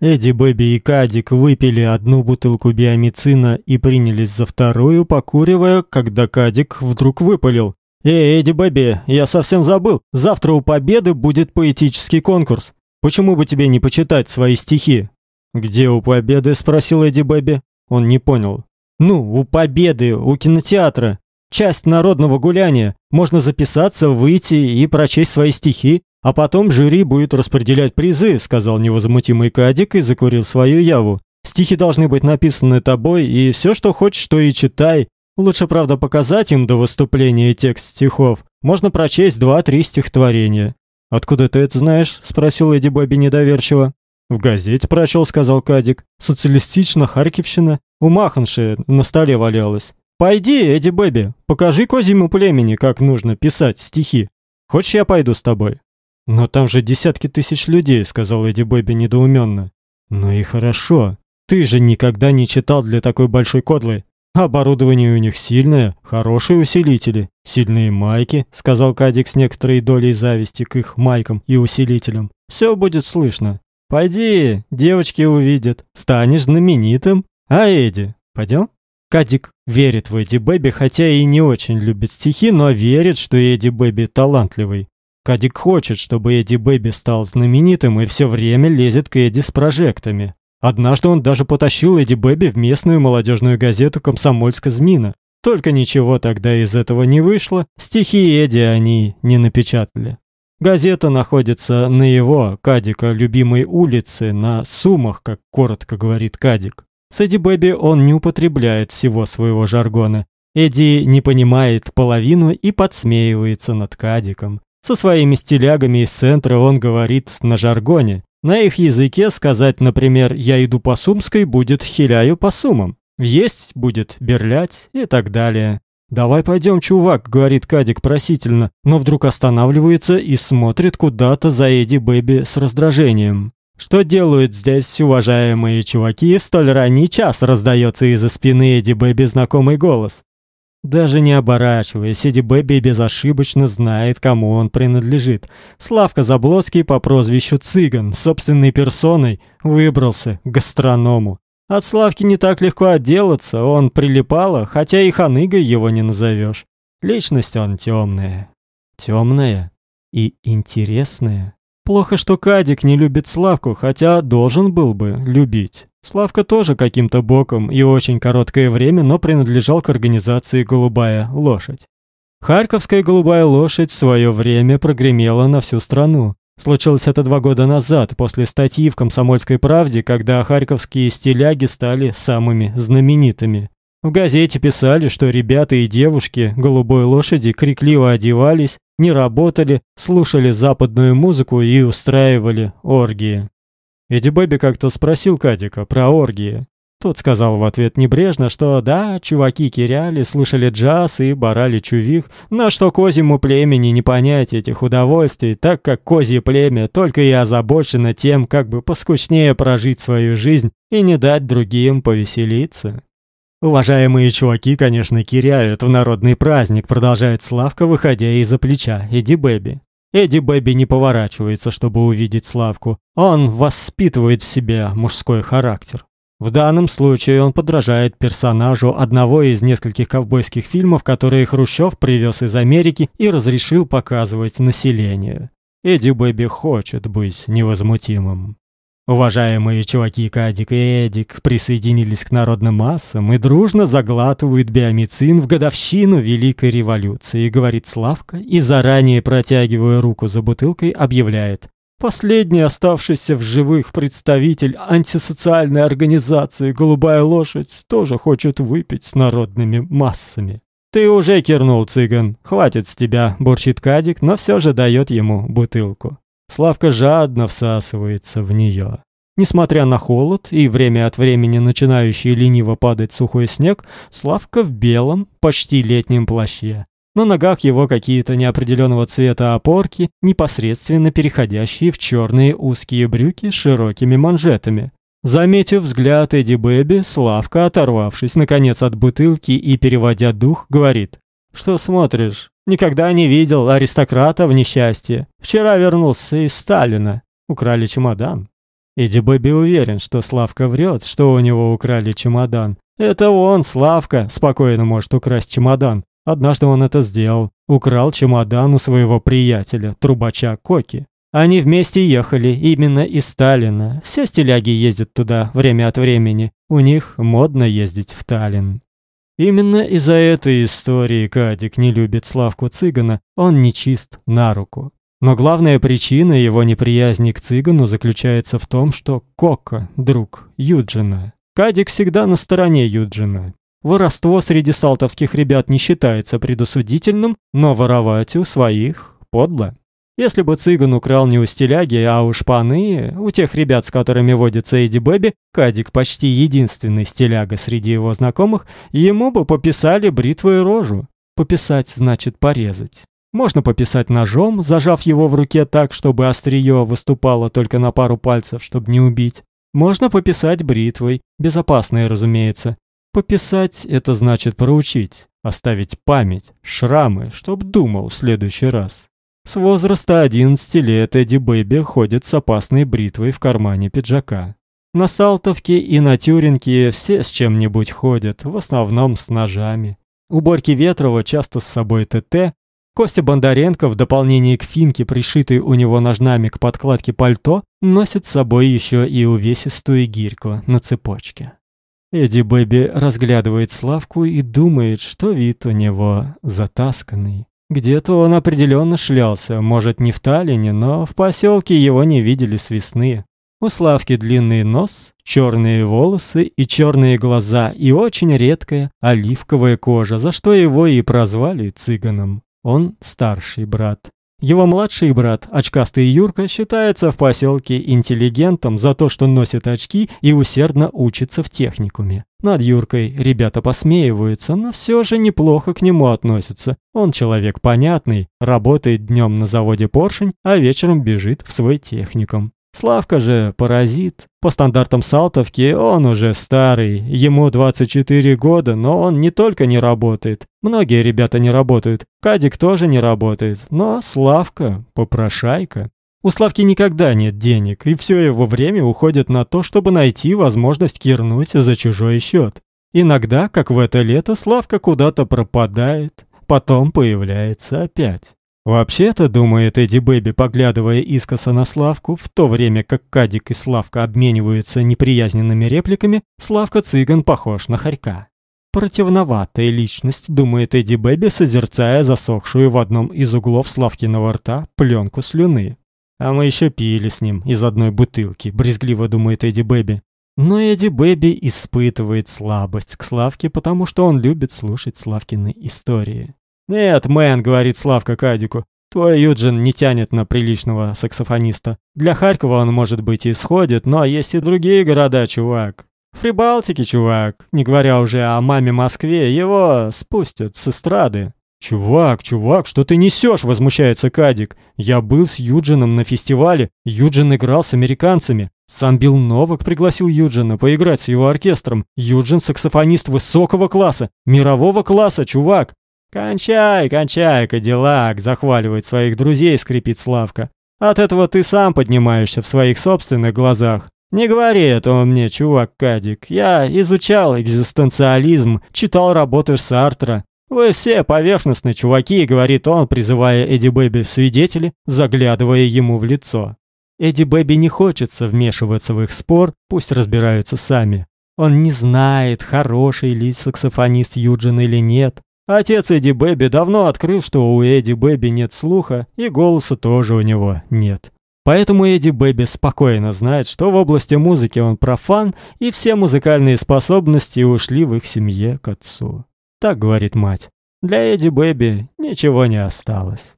Эдди, Бэби и Кадик выпили одну бутылку биомицина и принялись за вторую, покуривая, когда Кадик вдруг выпалил: "Эй, Эдди, Бэби, я совсем забыл. Завтра у Победы будет поэтический конкурс. Почему бы тебе не почитать свои стихи?" "Где у Победы?" спросил Эдди Бэби. Он не понял. "Ну, у Победы, у кинотеатра. Часть народного гуляния. Можно записаться, выйти и прочесть свои стихи. А потом жюри будет распределять призы, сказал невозмутимый Кадик и закурил свою яву. Стихи должны быть написаны тобой, и все, что хочешь, то и читай. Лучше, правда, показать им до выступления текст стихов. Можно прочесть два-три стихотворения. Откуда ты это знаешь? спросил Эдди Бобби недоверчиво. В газете прочел, сказал Кадик. Социалистично Харьковщина. У Маханши на столе валялась. Пойди, Эдди Бэби, покажи козьему племени, как нужно писать стихи. Хочешь, я пойду с тобой? Но там же десятки тысяч людей, сказал Эдди Бэби недоуменно. Ну и хорошо. Ты же никогда не читал для такой большой кодлы. Оборудование у них сильное, хорошие усилители, сильные майки, сказал Кадик с некоторой долей зависти к их майкам и усилителям. Все будет слышно. Пойди, девочки увидят, станешь знаменитым. А Эдди, пойдем? Кадик верит в Эдди Бэби, хотя и не очень любит стихи, но верит, что Эдди Бэби талантливый. Кадик хочет, чтобы Эдди Бэби стал знаменитым и все время лезет к Эдди с прожектами. Однажды он даже потащил Эдди Бэби в местную молодежную газету «Комсомольская змина». Только ничего тогда из этого не вышло, стихи Эдди они не напечатали. Газета находится на его, Кадика, любимой улице, на Сумах, как коротко говорит Кадик. С Эдди Бэби он не употребляет всего своего жаргона. Эдди не понимает половину и подсмеивается над Кадиком. Со своими стилягами из центра он говорит на жаргоне. На их языке сказать, например, «я иду по Сумской» будет «хиляю по Сумам». Есть будет «берлять» и так далее. «Давай пойдем, чувак», — говорит Кадик просительно, но вдруг останавливается и смотрит куда-то за Эдди Бэби с раздражением. «Что делают здесь уважаемые чуваки? Столь ранний час!» — раздается из-за спины Эдди Бэби знакомый голос. Даже не оборачиваясь, Эдди Бэби безошибочно знает, кому он принадлежит. Славка Заблоцкий по прозвищу Цыган, собственной персоной, выбрался к гастроному. От Славки не так легко отделаться, он прилипало, хотя и ханыгой его не назовешь. Личность он темная. Темная и интересная. Плохо, что Кадик не любит Славку, хотя должен был бы любить. Славка тоже каким-то боком и очень короткое время, но принадлежал к организации Голубая лошадь. Харьковская Голубая лошадь в свое время прогремела на всю страну. Случилось это два года назад, после статьи в Комсомольской правде, когда харьковские стиляги стали самыми знаменитыми. В газете писали, что ребята и девушки голубой лошади крикливо одевались, не работали, слушали западную музыку и устраивали оргии. Эдди Бэби как-то спросил Кадика про оргии. Тот сказал в ответ небрежно, что да, чуваки киряли, слушали джаз и барали чувих, но что козьему племени не понять этих удовольствий, так как козье племя только и озабочено тем, как бы поскучнее прожить свою жизнь и не дать другим повеселиться. Уважаемые чуваки, конечно, киряют в народный праздник, продолжает Славка, выходя из-за плеча Эдди Бэби. Эдди Бэби не поворачивается, чтобы увидеть Славку. Он воспитывает в себе мужской характер. В данном случае он подражает персонажу одного из нескольких ковбойских фильмов, которые Хрущев привез из Америки и разрешил показывать населению. Эдди Бэби хочет быть невозмутимым. Уважаемые чуваки Кадик и Эдик присоединились к народным массам и дружно заглатывают биомицин в годовщину Великой революции, говорит Славка и заранее протягивая руку за бутылкой объявляет: Последний оставшийся в живых представитель антисоциальной организации Голубая лошадь тоже хочет выпить с народными массами. Ты уже кирнул, цыган. Хватит с тебя, бурчит Кадик, но все же дает ему бутылку. Славка жадно всасывается в нее. Несмотря на холод и время от времени начинающий лениво падать сухой снег, Славка в белом, почти летнем плаще. На ногах его какие-то неопределенного цвета опорки, непосредственно переходящие в черные узкие брюки с широкими манжетами. Заметив взгляд Эдди Бэби, Славка, оторвавшись наконец от бутылки и переводя дух, говорит: "Что смотришь? Никогда не видел аристократа в несчастье. Вчера вернулся из Сталина. Украли чемодан. Эдди Бэби уверен, что Славка врет, что у него украли чемодан. Это он, Славка, спокойно может украсть чемодан. Однажды он это сделал. Украл чемодан у своего приятеля, трубача Коки. Они вместе ехали именно из Сталина. Все стиляги ездят туда время от времени. У них модно ездить в Таллин. Именно из-за этой истории Кадик не любит Славку Цыгана. Он нечист на руку. Но главная причина его неприязни к Цыгану заключается в том, что Кока друг Юджина. Кадик всегда на стороне Юджина. Воровство среди салтовских ребят не считается предосудительным, но воровать у своих подло. Если бы цыган украл не у стиляги, а у шпаны, у тех ребят, с которыми водится Эдди Бэби, Кадик почти единственный стиляга среди его знакомых, ему бы пописали бритвой рожу. Пописать значит порезать. Можно пописать ножом, зажав его в руке так, чтобы острие выступало только на пару пальцев, чтобы не убить. Можно пописать бритвой, безопасной, разумеется. Пописать это значит проучить, оставить память, шрамы, чтоб думал в следующий раз. С возраста 11 лет Эдди Бэби ходит с опасной бритвой в кармане пиджака. На Салтовке и на Тюринке все с чем-нибудь ходят, в основном с ножами. У Борьки Ветрова часто с собой ТТ, Костя Бондаренко в дополнение к финке, пришитой у него ножнами к подкладке пальто, носит с собой еще и увесистую гирьку на цепочке. Эдди Бэби разглядывает Славку и думает, что вид у него затасканный. Где-то он определенно шлялся, может, не в Таллине, но в поселке его не видели с весны. У Славки длинный нос, черные волосы и черные глаза, и очень редкая оливковая кожа, за что его и прозвали цыганом. Он старший брат. Его младший брат, очкастый Юрка, считается в поселке интеллигентом за то, что носит очки и усердно учится в техникуме. Над Юркой ребята посмеиваются, но все же неплохо к нему относятся. Он человек понятный, работает днем на заводе Поршень, а вечером бежит в свой техникум. Славка же паразит. По стандартам Салтовки он уже старый, ему 24 года, но он не только не работает. Многие ребята не работают. Кадик тоже не работает, но Славка попрошайка. У Славки никогда нет денег, и все его время уходит на то, чтобы найти возможность кирнуть за чужой счет. Иногда, как в это лето, Славка куда-то пропадает, потом появляется опять. Вообще-то, думает Эдди Бэби, поглядывая искоса на Славку, в то время как Кадик и Славка обмениваются неприязненными репликами, Славка Цыган похож на хорька. Противноватая личность, думает Эдди Бэби, созерцая засохшую в одном из углов Славкиного рта пленку слюны. А мы еще пили с ним из одной бутылки, брезгливо думает Эдди Бэби. Но Эдди Бэби испытывает слабость к Славке, потому что он любит слушать Славкины истории. «Нет, мэн», — говорит Славка Кадику, — «твой Юджин не тянет на приличного саксофониста. Для Харькова он, может быть, и сходит, но есть и другие города, чувак. В чувак, не говоря уже о маме Москве, его спустят с эстрады». «Чувак, чувак, что ты несешь?» – возмущается Кадик. «Я был с Юджином на фестивале. Юджин играл с американцами. Сам Билл Новак пригласил Юджина поиграть с его оркестром. Юджин – саксофонист высокого класса, мирового класса, чувак. «Кончай, кончай, Кадиллак!» – захваливает своих друзей, скрипит Славка. «От этого ты сам поднимаешься в своих собственных глазах. Не говори этого мне, чувак Кадик. Я изучал экзистенциализм, читал работы Сартра. Вы все поверхностные чуваки, говорит он, призывая Эдди Бэби в свидетели, заглядывая ему в лицо. Эдди Бэби не хочется вмешиваться в их спор, пусть разбираются сами. Он не знает, хороший ли саксофонист Юджин или нет. Отец Эдди Бэби давно открыл, что у Эдди Бэби нет слуха, и голоса тоже у него нет. Поэтому Эдди Бэби спокойно знает, что в области музыки он профан, и все музыкальные способности ушли в их семье к отцу. Так говорит мать. Для Эдди Бэби ничего не осталось.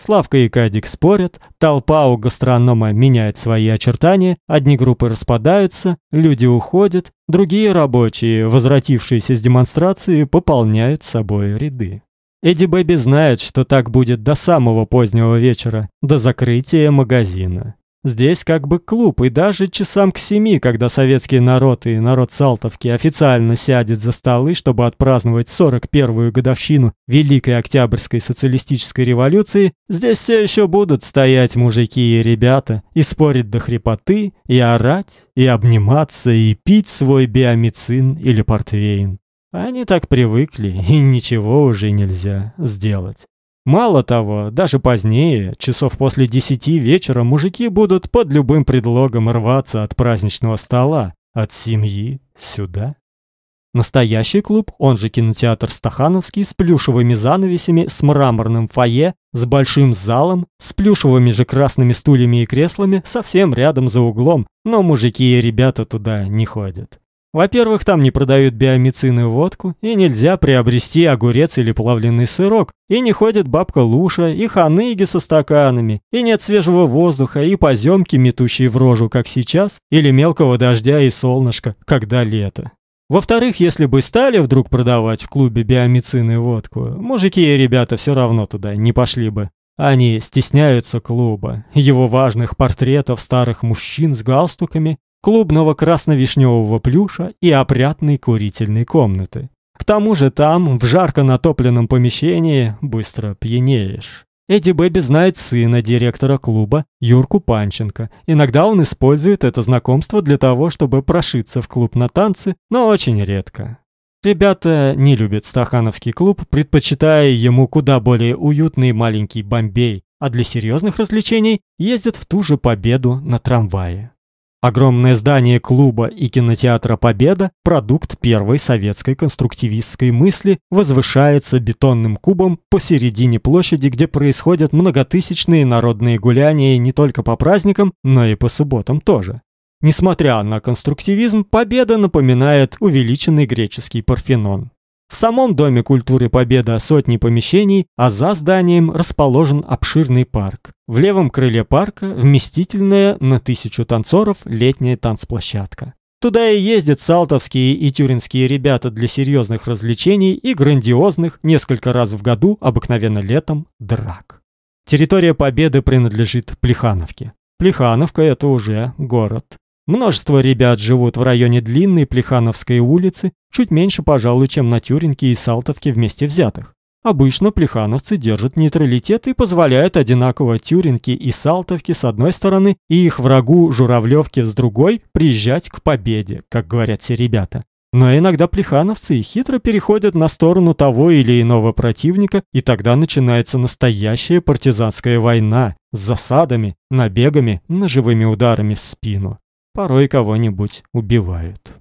Славка и Кадик спорят, толпа у гастронома меняет свои очертания, одни группы распадаются, люди уходят, другие рабочие, возвратившиеся с демонстрации, пополняют собой ряды. Эдди Бэби знает, что так будет до самого позднего вечера, до закрытия магазина. Здесь как бы клуб, и даже часам к семи, когда советский народ и народ Салтовки официально сядет за столы, чтобы отпраздновать 41-ю годовщину Великой Октябрьской социалистической революции, здесь все еще будут стоять мужики и ребята и спорить до хрипоты, и орать, и обниматься, и пить свой биомицин или портвейн. Они так привыкли, и ничего уже нельзя сделать. Мало того, даже позднее, часов после десяти вечера, мужики будут под любым предлогом рваться от праздничного стола, от семьи сюда. Настоящий клуб, он же кинотеатр Стахановский, с плюшевыми занавесями, с мраморным фойе, с большим залом, с плюшевыми же красными стульями и креслами, совсем рядом за углом, но мужики и ребята туда не ходят. Во-первых, там не продают биомицин и водку, и нельзя приобрести огурец или плавленый сырок, и не ходит бабка Луша, и ханыги со стаканами, и нет свежего воздуха, и поземки, метущие в рожу, как сейчас, или мелкого дождя и солнышка, когда лето. Во-вторых, если бы стали вдруг продавать в клубе биомицин и водку, мужики и ребята все равно туда не пошли бы. Они стесняются клуба, его важных портретов старых мужчин с галстуками клубного красно-вишневого плюша и опрятной курительной комнаты. К тому же там, в жарко натопленном помещении, быстро пьянеешь. Эдди Бэби знает сына директора клуба, Юрку Панченко. Иногда он использует это знакомство для того, чтобы прошиться в клуб на танцы, но очень редко. Ребята не любят стахановский клуб, предпочитая ему куда более уютный маленький Бомбей, а для серьезных развлечений ездят в ту же Победу на трамвае. Огромное здание клуба и кинотеатра Победа, продукт первой советской конструктивистской мысли, возвышается бетонным кубом посередине площади, где происходят многотысячные народные гуляния не только по праздникам, но и по субботам тоже. Несмотря на конструктивизм, Победа напоминает увеличенный греческий Парфенон. В самом Доме культуры Победа сотни помещений, а за зданием расположен обширный парк. В левом крыле парка вместительная на тысячу танцоров летняя танцплощадка. Туда и ездят салтовские и тюринские ребята для серьезных развлечений и грандиозных, несколько раз в году, обыкновенно летом, драк. Территория Победы принадлежит Плехановке. Плехановка – это уже город. Множество ребят живут в районе длинной Плехановской улицы, чуть меньше, пожалуй, чем на Тюринке и Салтовке вместе взятых. Обычно плехановцы держат нейтралитет и позволяют одинаково Тюринке и Салтовке с одной стороны и их врагу Журавлевке с другой приезжать к победе, как говорят все ребята. Но иногда плехановцы хитро переходят на сторону того или иного противника, и тогда начинается настоящая партизанская война с засадами, набегами, ножевыми ударами в спину порой кого-нибудь убивают.